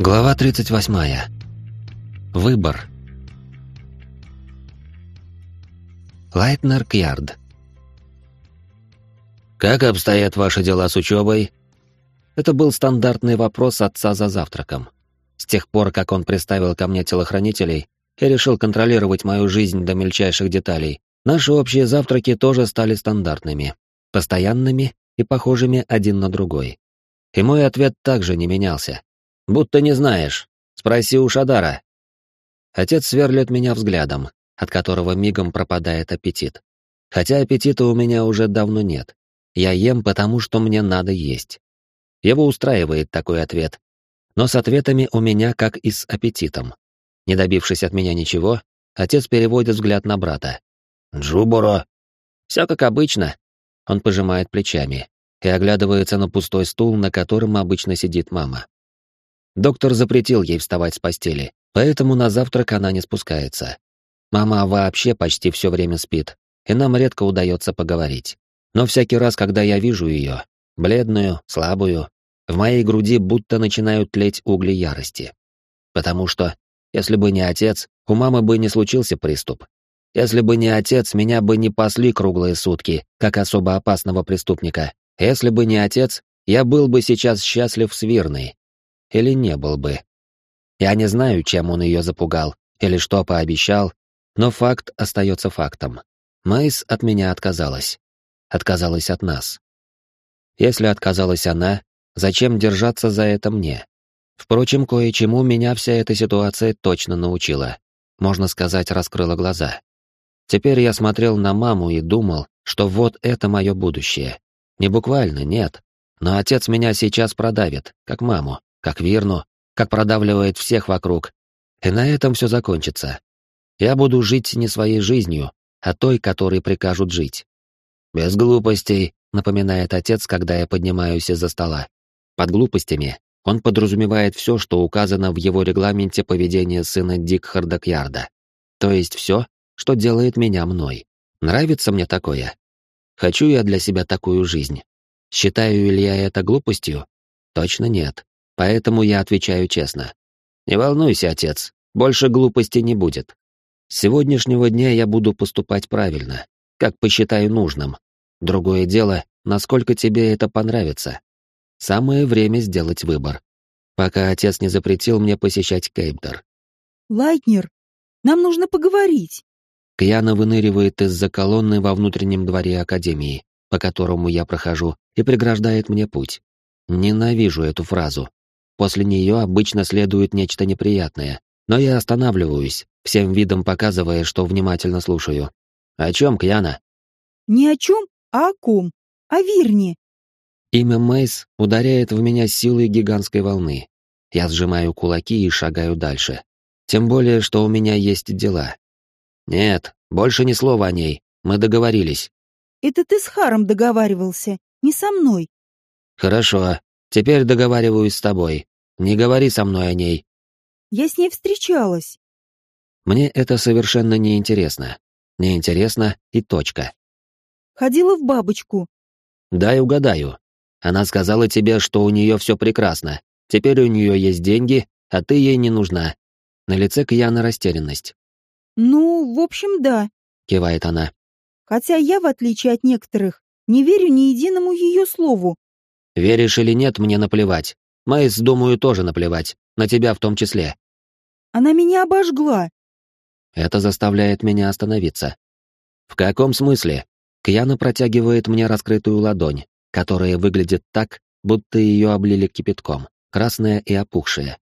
Глава 38. Выбор. Лайтнер Кьярд. «Как обстоят ваши дела с учебой?» Это был стандартный вопрос отца за завтраком. С тех пор, как он приставил ко мне телохранителей и решил контролировать мою жизнь до мельчайших деталей, наши общие завтраки тоже стали стандартными, постоянными и похожими один на другой. И мой ответ также не менялся. «Будто не знаешь. Спроси у Шадара». Отец сверлит меня взглядом, от которого мигом пропадает аппетит. Хотя аппетита у меня уже давно нет. Я ем, потому что мне надо есть. Его устраивает такой ответ. Но с ответами у меня как и с аппетитом. Не добившись от меня ничего, отец переводит взгляд на брата. «Джубуро!» «Все как обычно». Он пожимает плечами и оглядывается на пустой стул, на котором обычно сидит мама. Доктор запретил ей вставать с постели, поэтому на завтрак она не спускается. Мама вообще почти все время спит, и нам редко удается поговорить. Но всякий раз, когда я вижу ее, бледную, слабую, в моей груди будто начинают тлеть угли ярости. Потому что, если бы не отец, у мамы бы не случился приступ. Если бы не отец, меня бы не пасли круглые сутки, как особо опасного преступника. Если бы не отец, я был бы сейчас счастлив с Вирной. Или не был бы. Я не знаю, чем он ее запугал, или что пообещал, но факт остается фактом. Мэйс от меня отказалась. Отказалась от нас. Если отказалась она, зачем держаться за это мне? Впрочем, кое-чему меня вся эта ситуация точно научила. Можно сказать, раскрыла глаза. Теперь я смотрел на маму и думал, что вот это мое будущее. Не буквально, нет. Но отец меня сейчас продавит, как маму, как Вирну, как продавливает всех вокруг. И на этом все закончится. Я буду жить не своей жизнью, а той, которой прикажут жить. Без глупостей, напоминает отец, когда я поднимаюсь из-за стола. Под глупостями он подразумевает все, что указано в его регламенте поведения сына Дикхарда Кьярда. То есть все, что делает меня мной. Нравится мне такое? Хочу я для себя такую жизнь. Считаю ли я это глупостью? Точно нет. Поэтому я отвечаю честно. Не волнуйся, отец, больше глупости не будет. С сегодняшнего дня я буду поступать правильно, как посчитаю нужным. Другое дело, насколько тебе это понравится. Самое время сделать выбор. Пока отец не запретил мне посещать Кейптер. Лайтнер, нам нужно поговорить. Кьяна выныривает из-за колонны во внутреннем дворе Академии, по которому я прохожу, и преграждает мне путь. Ненавижу эту фразу. После нее обычно следует нечто неприятное, но я останавливаюсь, всем видом показывая, что внимательно слушаю. «О чем, Кьяна?» «Не о чем, а о ком. О Вирне». Имя Мейс ударяет в меня силой гигантской волны. Я сжимаю кулаки и шагаю дальше. Тем более, что у меня есть дела. Нет, больше ни слова о ней. Мы договорились. Это ты с Харом договаривался, не со мной. Хорошо. Теперь договариваюсь с тобой. Не говори со мной о ней. Я с ней встречалась. Мне это совершенно не интересно. Не интересно и точка. Ходила в бабочку. Дай угадаю. Она сказала тебе, что у нее все прекрасно. Теперь у нее есть деньги, а ты ей не нужна. На лице Кьяна растерянность. Ну, в общем, да, кивает она. Хотя я, в отличие от некоторых, не верю ни единому ее слову. Веришь или нет, мне наплевать. Майс, думаю, тоже наплевать. На тебя в том числе. Она меня обожгла. Это заставляет меня остановиться. В каком смысле? Кьяна протягивает мне раскрытую ладонь, которая выглядит так, будто ее облили кипятком, красная и опухшая.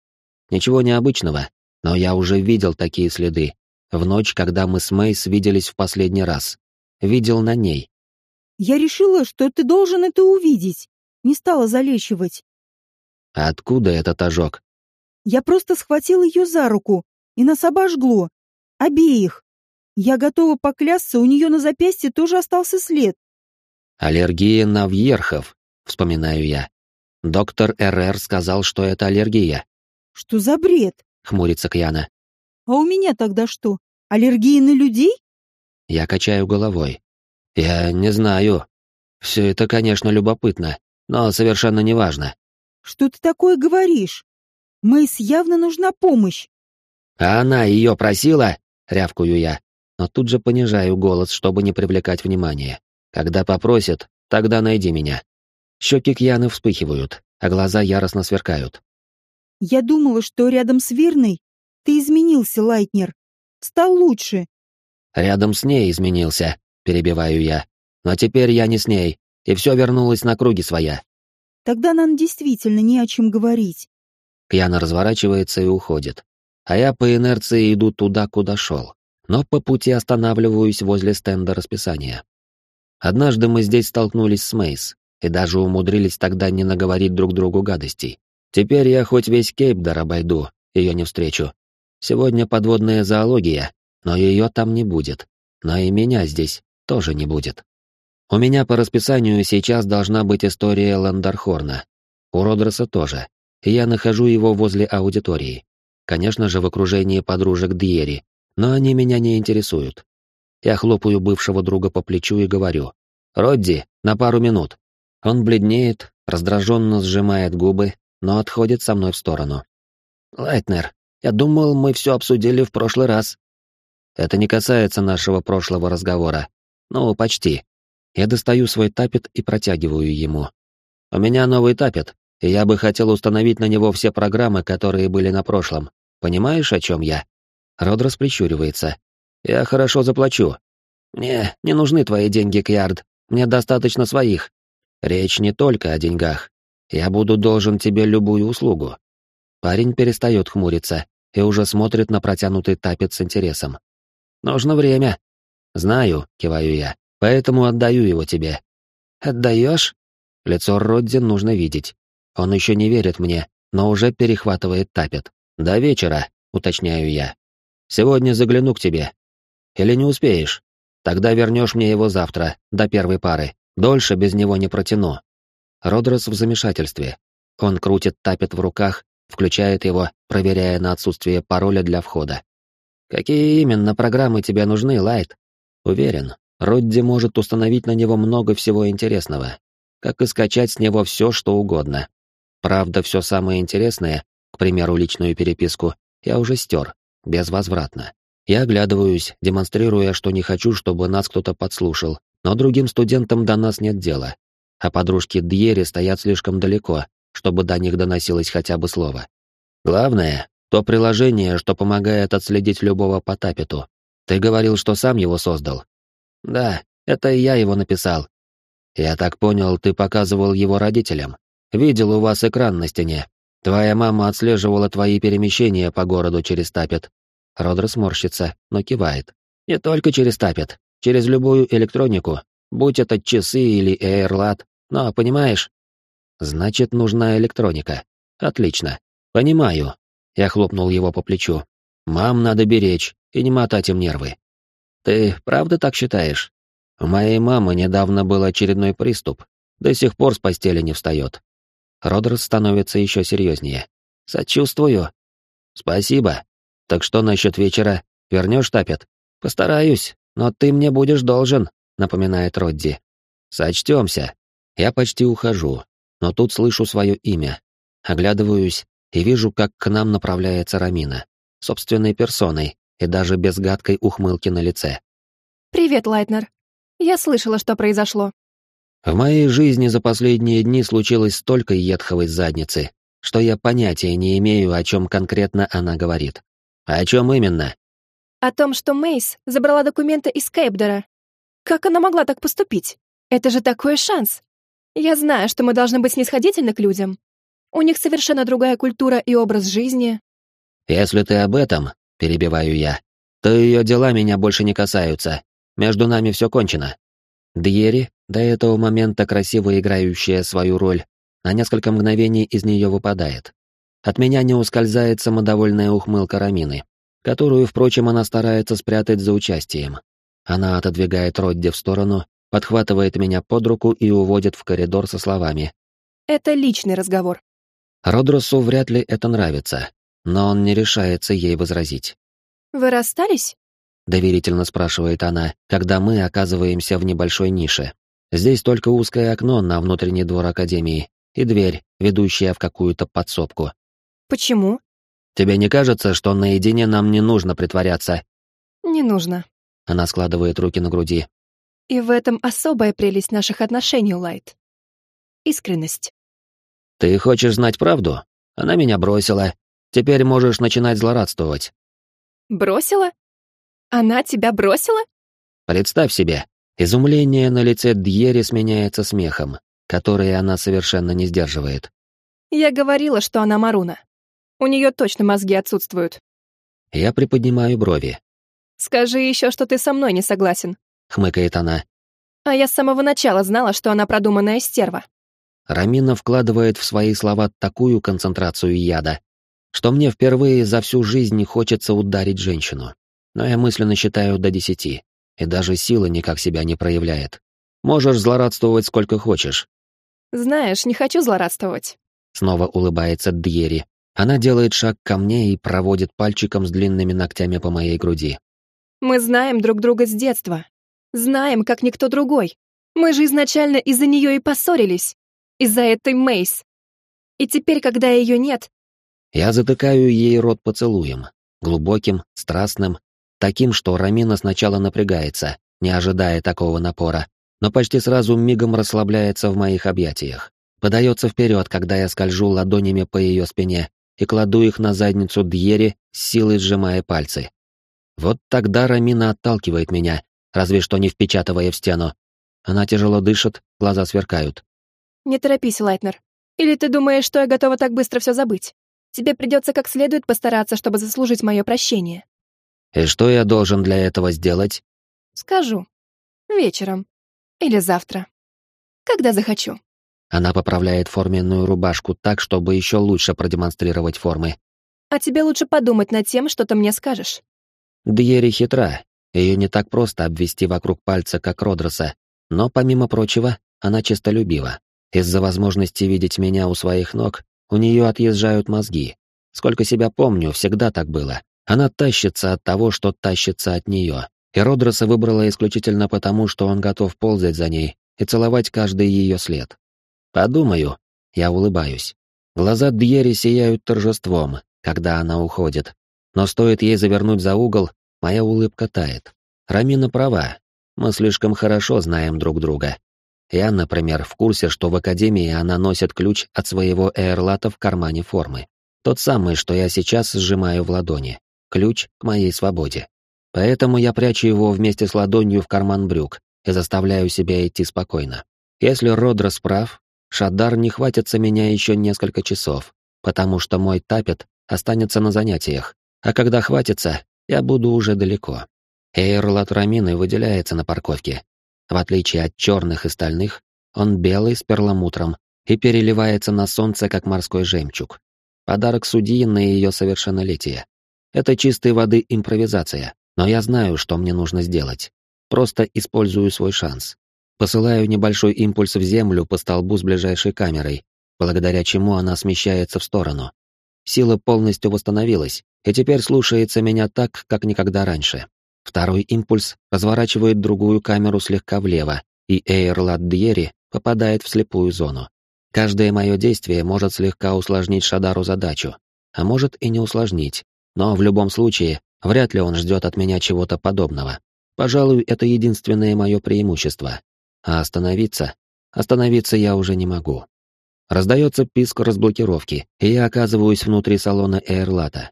Ничего необычного, но я уже видел такие следы. В ночь, когда мы с Мэйс виделись в последний раз. Видел на ней. Я решила, что ты должен это увидеть. Не стала залечивать. А откуда этот ожог? Я просто схватил ее за руку, и нас обожгло. Обеих. Я готова поклясться, у нее на запястье тоже остался след. Аллергия на вьерхов, вспоминаю я. Доктор РР сказал, что это аллергия. Что за бред? Хмурится Кьяна. А у меня тогда что? Аллергия на людей? Я качаю головой. Я не знаю. Все это, конечно, любопытно, но совершенно неважно. Что ты такое говоришь? Мэйс явно нужна помощь. А она ее просила? Рявкую я, но тут же понижаю голос, чтобы не привлекать внимания. Когда попросит, тогда найди меня. Щеки Кьяны вспыхивают, а глаза яростно сверкают. Я думала, что рядом с Верной ты изменился, Лайтнер. Стал лучше. Рядом с ней изменился, перебиваю я. Но теперь я не с ней, и все вернулось на круги своя. Тогда нам действительно не о чем говорить. Кьяна разворачивается и уходит. А я по инерции иду туда, куда шел. Но по пути останавливаюсь возле стенда расписания. Однажды мы здесь столкнулись с Мейс, и даже умудрились тогда не наговорить друг другу гадостей. Теперь я хоть весь Кейпдор обойду, ее не встречу. Сегодня подводная зоология, но ее там не будет. Но и меня здесь тоже не будет. У меня по расписанию сейчас должна быть история Ландархорна. У Родроса тоже. И я нахожу его возле аудитории. Конечно же, в окружении подружек Дьери, но они меня не интересуют. Я хлопаю бывшего друга по плечу и говорю. «Родди, на пару минут». Он бледнеет, раздраженно сжимает губы, но отходит со мной в сторону. «Лайтнер, я думал, мы все обсудили в прошлый раз». Это не касается нашего прошлого разговора. Ну, почти. Я достаю свой тапет и протягиваю ему. У меня новый тапет, и я бы хотел установить на него все программы, которые были на прошлом. Понимаешь, о чем я? Родрос прищуривается. Я хорошо заплачу. Мне не нужны твои деньги, Кьярд. Мне достаточно своих. Речь не только о деньгах. Я буду должен тебе любую услугу. Парень перестает хмуриться и уже смотрит на протянутый тапет с интересом. Нужно время. Знаю, киваю я. Поэтому отдаю его тебе. Отдаешь? Лицо Родди нужно видеть. Он еще не верит мне, но уже перехватывает тапет. До вечера, уточняю я. Сегодня загляну к тебе. Или не успеешь? Тогда вернешь мне его завтра, до первой пары. Дольше без него не протяну. Родрос в замешательстве. Он крутит тапет в руках, включает его, проверяя на отсутствие пароля для входа. Какие именно программы тебе нужны, Лайт? Уверен, Родди может установить на него много всего интересного, как и скачать с него все, что угодно. Правда, все самое интересное, к примеру, личную переписку, я уже стер, безвозвратно. Я оглядываюсь, демонстрируя, что не хочу, чтобы нас кто-то подслушал, но другим студентам до нас нет дела. А подружки Дьери стоят слишком далеко, чтобы до них доносилось хотя бы слово. Главное — то приложение, что помогает отследить любого по тапету. Ты говорил, что сам его создал. Да, это я его написал. Я так понял, ты показывал его родителям. Видел у вас экран на стене. Твоя мама отслеживала твои перемещения по городу через Тапет. Родер сморщится, но кивает. Не только через Тапет, через любую электронику, будь это часы или эйрлат. Но, понимаешь? Значит, нужна электроника. Отлично. Понимаю. Я хлопнул его по плечу. Мам надо беречь и не мотать им нервы. Ты правда так считаешь? У моей мамы недавно был очередной приступ. До сих пор с постели не встает. Родерс становится еще серьезнее. Сочувствую. Спасибо. Так что насчет вечера? Вернешь тапет? Постараюсь, но ты мне будешь должен, напоминает Родди. Сочтемся. Я почти ухожу, но тут слышу свое имя. Оглядываюсь и вижу, как к нам направляется Рамина. Собственной персоной, и даже без гадкой ухмылки на лице. «Привет, Лайтнер. Я слышала, что произошло». В моей жизни за последние дни случилось столько едховой задницы, что я понятия не имею, о чем конкретно она говорит. А о чем именно? О том, что Мейс забрала документы из Кейпдера. Как она могла так поступить? Это же такой шанс. Я знаю, что мы должны быть снисходительны к людям. У них совершенно другая культура и образ жизни. Если ты об этом, перебиваю я, то ее дела меня больше не касаются. Между нами все кончено. Дьери, до этого момента красиво играющая свою роль, на несколько мгновений из нее выпадает. От меня не ускользает самодовольная ухмылка Рамины, которую, впрочем, она старается спрятать за участием. Она отодвигает Родди в сторону, подхватывает меня под руку и уводит в коридор со словами. «Это личный разговор». Родросу вряд ли это нравится, но он не решается ей возразить. «Вы расстались?» — доверительно спрашивает она, когда мы оказываемся в небольшой нише. Здесь только узкое окно на внутренний двор Академии и дверь, ведущая в какую-то подсобку. Почему? Тебе не кажется, что наедине нам не нужно притворяться? Не нужно. Она складывает руки на груди. И в этом особая прелесть наших отношений, Лайт. Искренность. Ты хочешь знать правду? Она меня бросила. Теперь можешь начинать злорадствовать. Бросила? Она тебя бросила? Представь себе, изумление на лице Дьери сменяется смехом, который она совершенно не сдерживает. Я говорила, что она Маруна. У нее точно мозги отсутствуют. Я приподнимаю брови. Скажи еще, что ты со мной не согласен. Хмыкает она. А я с самого начала знала, что она продуманная стерва. Рамина вкладывает в свои слова такую концентрацию яда, что мне впервые за всю жизнь хочется ударить женщину. Но я мысленно считаю до десяти, и даже сила никак себя не проявляет. Можешь злорадствовать сколько хочешь. Знаешь, не хочу злорадствовать. Снова улыбается Дьери. Она делает шаг ко мне и проводит пальчиком с длинными ногтями по моей груди. Мы знаем друг друга с детства. Знаем, как никто другой. Мы же изначально из-за нее и поссорились из-за этой Мейс. И теперь, когда ее нет... Я затыкаю ей рот поцелуем, глубоким, страстным, таким, что Рамина сначала напрягается, не ожидая такого напора, но почти сразу мигом расслабляется в моих объятиях. Подается вперед, когда я скольжу ладонями по ее спине и кладу их на задницу Дьери, силой сжимая пальцы. Вот тогда Рамина отталкивает меня, разве что не впечатывая в стену. Она тяжело дышит, глаза сверкают. Не торопись, Лайтнер. Или ты думаешь, что я готова так быстро все забыть? Тебе придется как следует постараться, чтобы заслужить мое прощение. И что я должен для этого сделать? Скажу. Вечером. Или завтра. Когда захочу. Она поправляет форменную рубашку так, чтобы еще лучше продемонстрировать формы. А тебе лучше подумать над тем, что ты мне скажешь. Дьери хитра. Ее не так просто обвести вокруг пальца, как Родроса. Но, помимо прочего, она честолюбива. Из-за возможности видеть меня у своих ног, у нее отъезжают мозги. Сколько себя помню, всегда так было. Она тащится от того, что тащится от нее. И Родроса выбрала исключительно потому, что он готов ползать за ней и целовать каждый ее след. Подумаю, я улыбаюсь. Глаза Дьери сияют торжеством, когда она уходит. Но стоит ей завернуть за угол, моя улыбка тает. Рамина права. Мы слишком хорошо знаем друг друга. Я, например, в курсе, что в академии она носит ключ от своего эрлата в кармане формы. Тот самый, что я сейчас сжимаю в ладони. Ключ к моей свободе. Поэтому я прячу его вместе с ладонью в карман брюк и заставляю себя идти спокойно. Если Родрос прав, Шадар не хватится меня еще несколько часов, потому что мой тапет останется на занятиях, а когда хватится, я буду уже далеко. Эйрлат Рамины выделяется на парковке, в отличие от черных и стальных, он белый с перламутром и переливается на солнце, как морской жемчуг. Подарок судьи на ее совершеннолетие. Это чистой воды импровизация, но я знаю, что мне нужно сделать. Просто использую свой шанс. Посылаю небольшой импульс в землю по столбу с ближайшей камерой, благодаря чему она смещается в сторону. Сила полностью восстановилась, и теперь слушается меня так, как никогда раньше. Второй импульс разворачивает другую камеру слегка влево, и Эйрлат Дьери попадает в слепую зону. Каждое мое действие может слегка усложнить Шадару задачу, а может и не усложнить, но в любом случае вряд ли он ждет от меня чего-то подобного. Пожалуй, это единственное мое преимущество. А остановиться? Остановиться я уже не могу. Раздается писк разблокировки, и я оказываюсь внутри салона Эйрлата.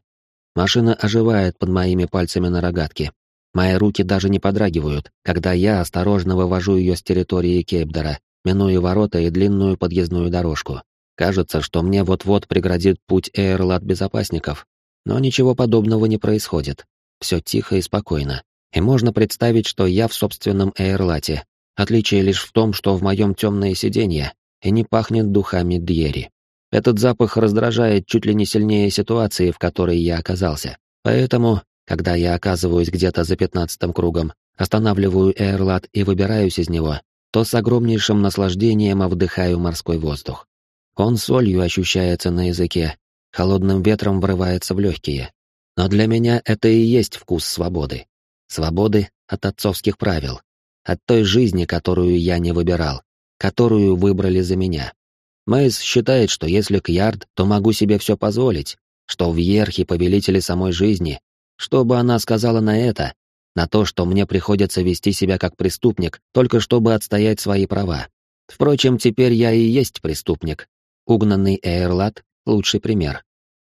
Машина оживает под моими пальцами на рогатке, Мои руки даже не подрагивают, когда я осторожно вывожу ее с территории Кейпдора, минуя ворота и длинную подъездную дорожку. Кажется, что мне вот-вот преградит путь Эйрлат безопасников, но ничего подобного не происходит. Все тихо и спокойно. И можно представить, что я в собственном Эйрлате. Отличие лишь в том, что в моем темное сиденье и не пахнет духами Дьери. Этот запах раздражает чуть ли не сильнее ситуации, в которой я оказался. Поэтому когда я оказываюсь где-то за пятнадцатым кругом, останавливаю Эрлат и выбираюсь из него, то с огромнейшим наслаждением вдыхаю морской воздух. Он солью ощущается на языке, холодным ветром врывается в легкие. Но для меня это и есть вкус свободы. Свободы от отцовских правил, от той жизни, которую я не выбирал, которую выбрали за меня. Мэйс считает, что если Кьярд, то могу себе все позволить, что в Ерхе повелители самой жизни. Что бы она сказала на это? На то, что мне приходится вести себя как преступник, только чтобы отстоять свои права. Впрочем, теперь я и есть преступник. Угнанный Эйрлат — лучший пример.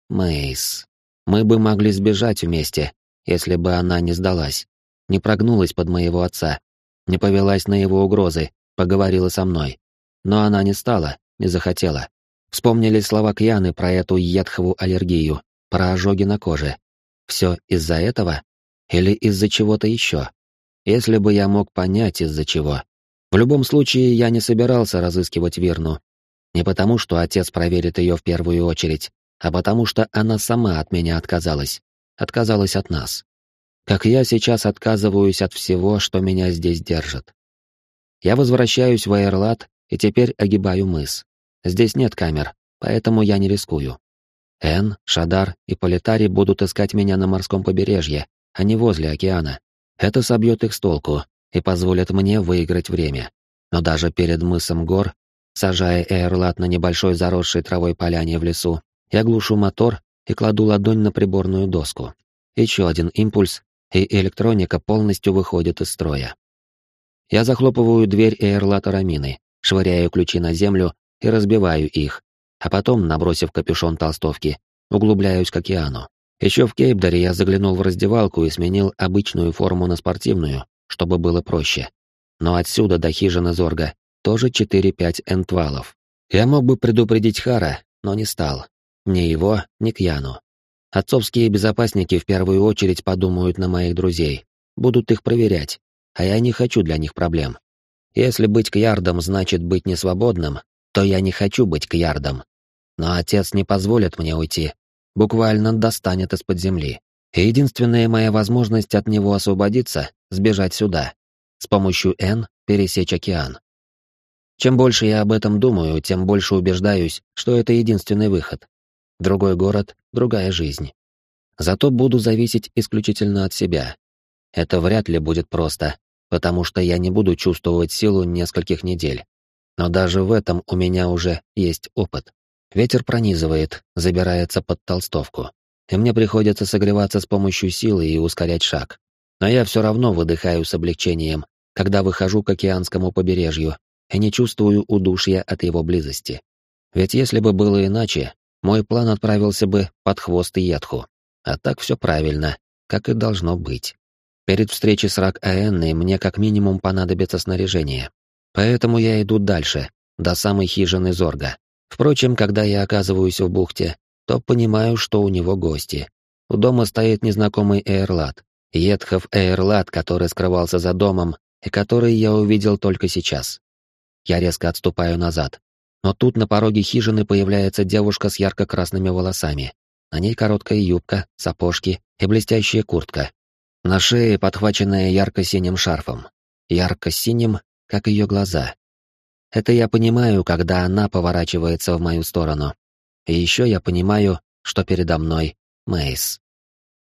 Мейс. Мы бы могли сбежать вместе, если бы она не сдалась. Не прогнулась под моего отца. Не повелась на его угрозы, поговорила со мной. Но она не стала, не захотела. Вспомнили слова Кьяны про эту едхову аллергию, про ожоги на коже. Все из-за этого? Или из-за чего-то еще? Если бы я мог понять, из-за чего. В любом случае, я не собирался разыскивать Вирну. Не потому, что отец проверит ее в первую очередь, а потому что она сама от меня отказалась. Отказалась от нас. Как я сейчас отказываюсь от всего, что меня здесь держит. Я возвращаюсь в Эйрлат и теперь огибаю мыс. Здесь нет камер, поэтому я не рискую. Эн, Шадар и Политари будут искать меня на морском побережье, а не возле океана. Это собьет их с толку и позволит мне выиграть время. Но даже перед мысом гор, сажая Эйрлат на небольшой заросшей травой поляне в лесу, я глушу мотор и кладу ладонь на приборную доску. Еще один импульс, и электроника полностью выходит из строя. Я захлопываю дверь Эйрлата Рамины, швыряю ключи на землю и разбиваю их, а потом, набросив капюшон толстовки, углубляюсь к океану. Еще в Кейпдоре я заглянул в раздевалку и сменил обычную форму на спортивную, чтобы было проще. Но отсюда до хижины Зорга тоже 4-5 энтвалов. Я мог бы предупредить Хара, но не стал. Ни его, ни Кьяну. Отцовские безопасники в первую очередь подумают на моих друзей, будут их проверять, а я не хочу для них проблем. Если быть кьярдом значит быть несвободным, то я не хочу быть кьярдом. Но отец не позволит мне уйти, буквально достанет из-под земли. И единственная моя возможность от него освободиться — сбежать сюда. С помощью Н пересечь океан. Чем больше я об этом думаю, тем больше убеждаюсь, что это единственный выход. Другой город, другая жизнь. Зато буду зависеть исключительно от себя. Это вряд ли будет просто, потому что я не буду чувствовать силу нескольких недель. Но даже в этом у меня уже есть опыт. Ветер пронизывает, забирается под толстовку. И мне приходится согреваться с помощью силы и ускорять шаг. Но я все равно выдыхаю с облегчением, когда выхожу к океанскому побережью и не чувствую удушья от его близости. Ведь если бы было иначе, мой план отправился бы под хвост Едху. А так все правильно, как и должно быть. Перед встречей с Рак Аэнной мне как минимум понадобится снаряжение. Поэтому я иду дальше, до самой хижины Зорга. Впрочем, когда я оказываюсь в бухте, то понимаю, что у него гости. У дома стоит незнакомый Эйрлат. Едхов Эйрлат, который скрывался за домом, и который я увидел только сейчас. Я резко отступаю назад, но тут на пороге хижины появляется девушка с ярко-красными волосами. На ней короткая юбка, сапожки и блестящая куртка. На шее подхваченная ярко-синим шарфом. Ярко-синим, как ее глаза. Это я понимаю, когда она поворачивается в мою сторону. И еще я понимаю, что передо мной Мейс.